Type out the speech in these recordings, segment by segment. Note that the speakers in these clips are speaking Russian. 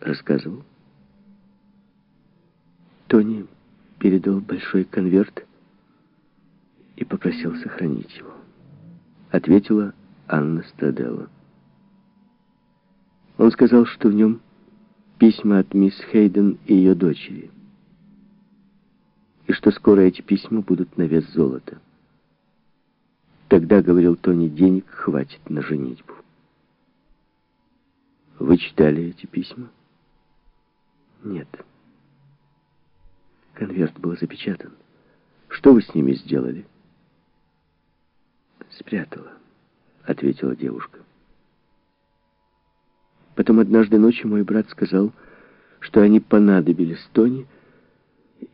рассказывал. Тони передал большой конверт и попросил сохранить его. Ответила Анна Страделла. Он сказал, что в нем письма от мисс Хейден и ее дочери. И что скоро эти письма будут на вес золота. Тогда, говорил Тони, денег хватит на женитьбу. Вы читали эти письма? Нет. Конверт был запечатан. Что вы с ними сделали? Спрятала, ответила девушка. Потом однажды ночью мой брат сказал, что они понадобились Тони,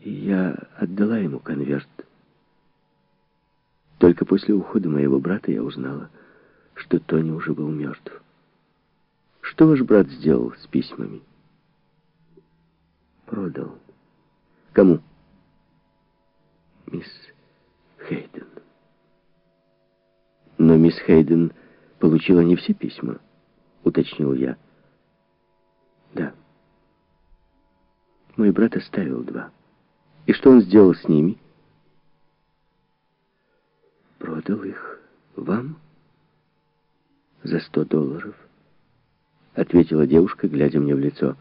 и я отдала ему конверт. Только после ухода моего брата я узнала, что Тони уже был мертв. Что ваш брат сделал с письмами? Продал. Кому? Мисс Хейден. Но мисс Хейден получила не все письма, уточнил я. Да. Мой брат оставил два. И что он сделал с ними? Продал их вам за сто долларов, ответила девушка, глядя мне в лицо.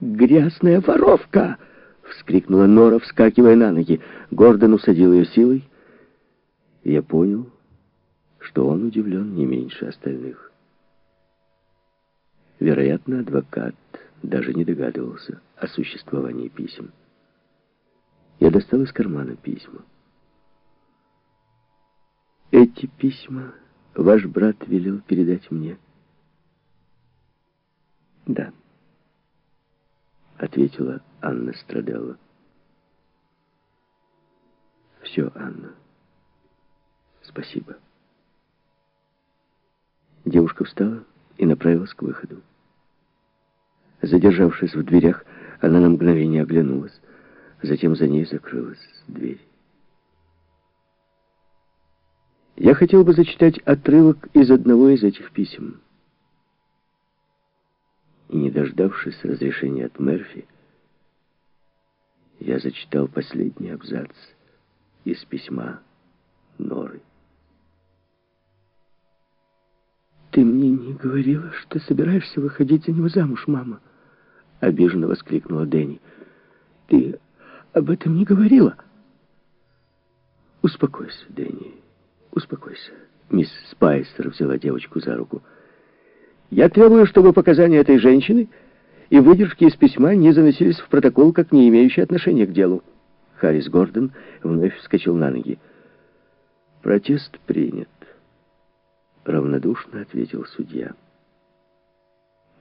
«Грязная воровка!» — вскрикнула Нора, вскакивая на ноги. Гордон усадил ее силой. Я понял, что он удивлен не меньше остальных. Вероятно, адвокат даже не догадывался о существовании писем. Я достал из кармана письма. Эти письма ваш брат велел передать мне. Да, ответила Анна Страделла. Все, Анна. Спасибо. Девушка встала и направилась к выходу. Задержавшись в дверях, она на мгновение оглянулась. Затем за ней закрылась дверь. Я хотел бы зачитать отрывок из одного из этих писем. И, не дождавшись разрешения от Мерфи, я зачитал последний абзац из письма Норы. «Ты мне не говорила, что собираешься выходить за него замуж, мама?» Обиженно воскликнула Дэнни. «Ты об этом не говорила?» «Успокойся, Дэнни, успокойся». Мисс Спайсер взяла девочку за руку. «Я требую, чтобы показания этой женщины и выдержки из письма не заносились в протокол, как не имеющие отношения к делу». Харрис Гордон вновь вскочил на ноги. «Протест принят». — равнодушно ответил судья.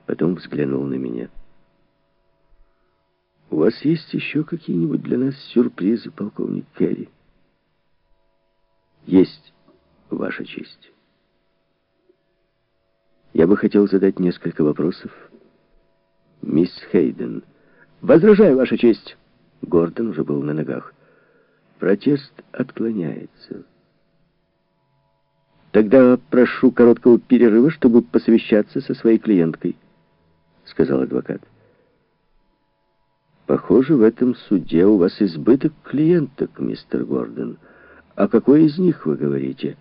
Потом взглянул на меня. «У вас есть еще какие-нибудь для нас сюрпризы, полковник Керри?» «Есть, Ваша честь. Я бы хотел задать несколько вопросов. Мисс Хейден. Возражаю, Ваша честь!» Гордон уже был на ногах. «Протест отклоняется». Тогда прошу короткого перерыва, чтобы посовещаться со своей клиенткой, сказал адвокат. Похоже, в этом суде у вас избыток клиенток, мистер Гордон. А какой из них вы говорите?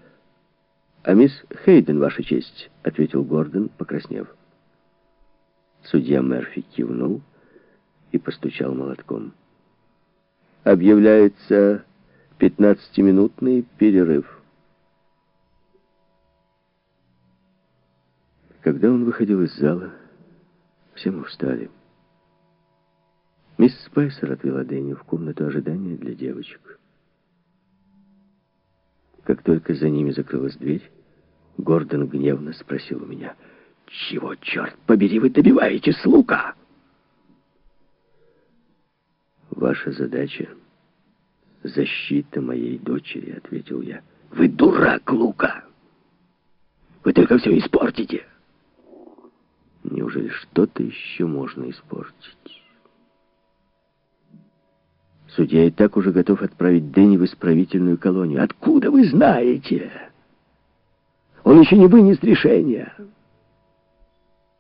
А мисс Хейден, ваша честь, ответил Гордон, покраснев. Судья Мерфи кивнул и постучал молотком. Объявляется пятнадцатиминутный перерыв. Когда он выходил из зала, все мы встали. Мисс Спайсер отвела Дэнни в комнату ожидания для девочек. Как только за ними закрылась дверь, Гордон гневно спросил у меня, «Чего, черт побери, вы добиваетесь, Лука?» «Ваша задача — защита моей дочери», — ответил я. «Вы дурак, Лука! Вы только все испортите!» Неужели что-то еще можно испортить? Судья и так уже готов отправить Дэнни в исправительную колонию. Откуда вы знаете? Он еще не вынес решения.